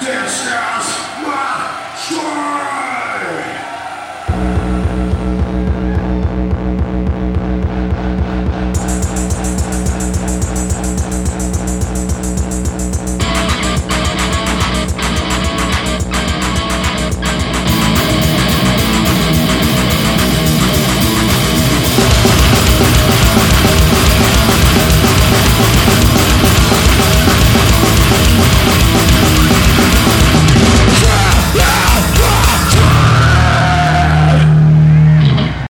Dance is.